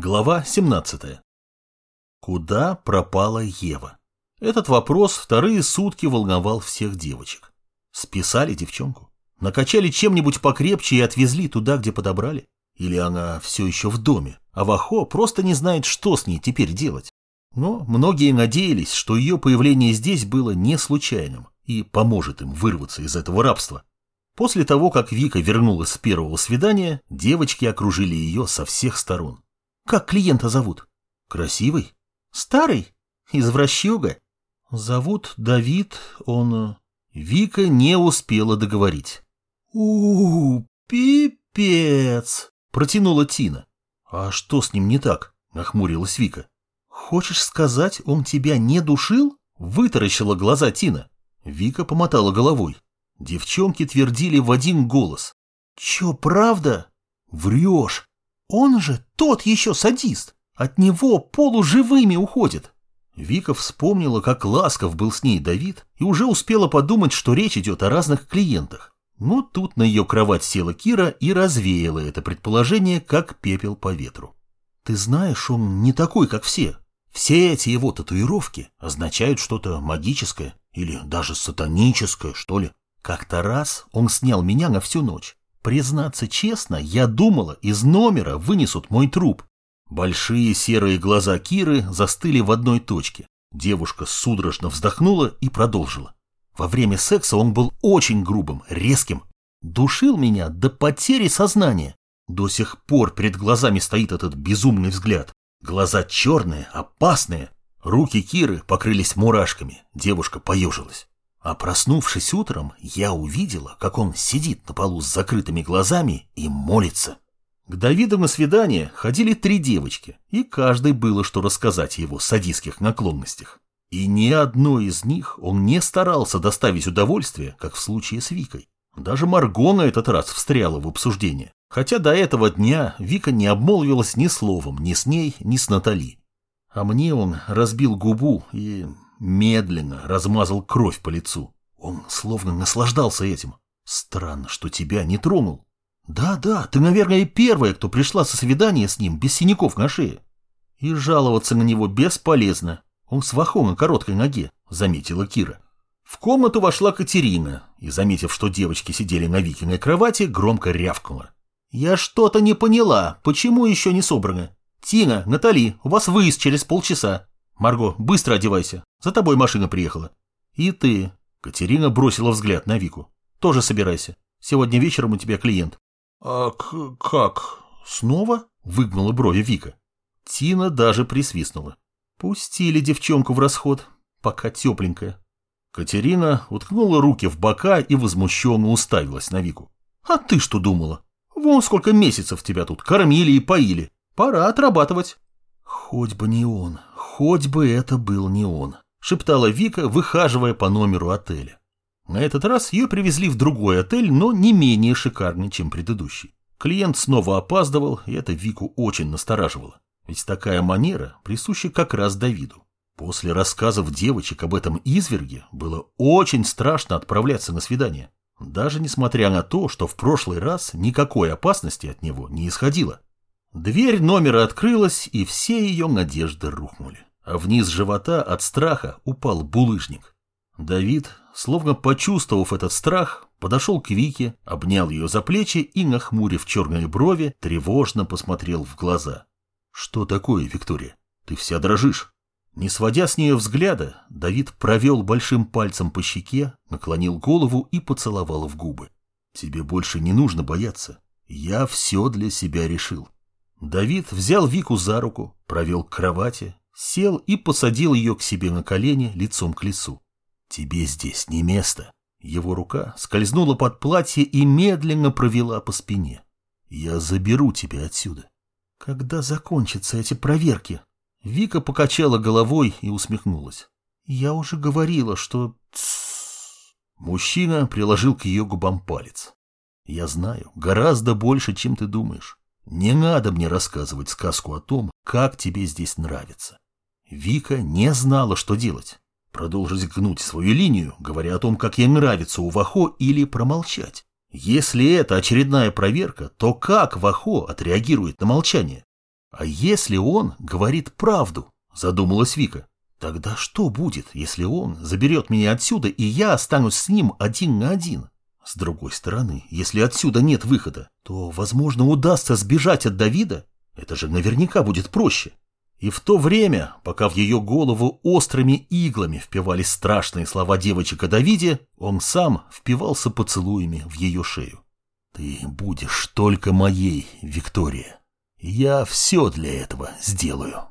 Глава 17. Куда пропала Ева? Этот вопрос вторые сутки волновал всех девочек. Списали девчонку? Накачали чем-нибудь покрепче и отвезли туда, где подобрали? Или она все еще в доме, а Вахо просто не знает, что с ней теперь делать? Но многие надеялись, что ее появление здесь было не случайным и поможет им вырваться из этого рабства. После того, как Вика вернулась с первого свидания, девочки окружили ее со всех сторон. Как клиента зовут? Красивый? Старый? Извращуга? Зовут Давид, он... Вика не успела договорить. у, -у пипец! Протянула Тина. А что с ним не так? Нахмурилась Вика. Хочешь сказать, он тебя не душил? Вытаращила глаза Тина. Вика помотала головой. Девчонки твердили в один голос. Че, правда? Врешь. Он же тот еще садист. От него полуживыми уходит. Вика вспомнила, как ласков был с ней Давид, и уже успела подумать, что речь идет о разных клиентах. Но тут на ее кровать села Кира и развеяла это предположение, как пепел по ветру. Ты знаешь, он не такой, как все. Все эти его татуировки означают что-то магическое или даже сатаническое, что ли. Как-то раз он снял меня на всю ночь. Признаться честно, я думала, из номера вынесут мой труп. Большие серые глаза Киры застыли в одной точке. Девушка судорожно вздохнула и продолжила. Во время секса он был очень грубым, резким. Душил меня до потери сознания. До сих пор перед глазами стоит этот безумный взгляд. Глаза черные, опасные. Руки Киры покрылись мурашками. Девушка поежилась. А проснувшись утром, я увидела, как он сидит на полу с закрытыми глазами и молится. К Давиду на свидание ходили три девочки, и каждой было что рассказать о его садистских наклонностях. И ни одной из них он не старался доставить удовольствие, как в случае с Викой. Даже Марго на этот раз встряла в обсуждение, хотя до этого дня Вика не обмолвилась ни словом ни с ней, ни с Натали. А мне он разбил губу и медленно размазал кровь по лицу. Он словно наслаждался этим. Странно, что тебя не тронул. Да-да, ты, наверное, первая, кто пришла со свидания с ним без синяков на шее. И жаловаться на него бесполезно. Он с вахом на короткой ноге, заметила Кира. В комнату вошла Катерина и, заметив, что девочки сидели на Викиной кровати, громко рявкнула. «Я что-то не поняла. Почему еще не собраны? Тина, Натали, у вас выезд через полчаса. Марго, быстро одевайся. За тобой машина приехала. И ты. Катерина бросила взгляд на Вику. Тоже собирайся. Сегодня вечером у тебя клиент. А как? Снова? Выгнула брови Вика. Тина даже присвистнула. Пустили девчонку в расход, пока тепленькая. Катерина уткнула руки в бока и возмущенно уставилась на Вику. «А ты что думала? Вон сколько месяцев тебя тут кормили и поили. Пора отрабатывать». «Хоть бы не он, хоть бы это был не он», — шептала Вика, выхаживая по номеру отеля. На этот раз ее привезли в другой отель, но не менее шикарный, чем предыдущий. Клиент снова опаздывал, и это Вику очень настораживало. Ведь такая манера присуща как раз Давиду. После рассказов девочек об этом изверге было очень страшно отправляться на свидание. Даже несмотря на то, что в прошлый раз никакой опасности от него не исходило. Дверь номера открылась, и все ее надежды рухнули. А вниз живота от страха упал булыжник. Давид, словно почувствовав этот страх, подошел к Вике, обнял ее за плечи и, нахмурив черные брови, тревожно посмотрел в глаза. «Что такое, Виктория? Ты вся дрожишь?» Не сводя с нее взгляда, Давид провел большим пальцем по щеке, наклонил голову и поцеловал в губы. «Тебе больше не нужно бояться. Я все для себя решил. Давид взял Вику за руку, провел к кровати, сел и посадил ее к себе на колени лицом к лицу. «Тебе здесь не место». Его рука скользнула под платье и медленно провела по спине. «Я заберу тебя отсюда». «Когда закончатся эти проверки?» Вика покачала головой и усмехнулась. «Я уже говорила, что...» Мужчина приложил к ее губам палец. «Я знаю, гораздо больше, чем ты думаешь. Не надо мне рассказывать сказку о том, как тебе здесь нравится. Вика не знала, что делать. Продолжить гнуть свою линию, говоря о том, как ей нравится у Вахо, или промолчать. Если это очередная проверка, то как Вахо отреагирует на молчание? А если он говорит правду? Задумалась Вика. Тогда что будет, если он заберет меня отсюда, и я останусь с ним один на один? С другой стороны, если отсюда нет выхода, то, возможно, удастся сбежать от Давида. Это же наверняка будет проще. И в то время, пока в ее голову острыми иглами впивались страшные слова девочек о Давиде, он сам впивался поцелуями в ее шею. «Ты будешь только моей, Виктория. Я все для этого сделаю».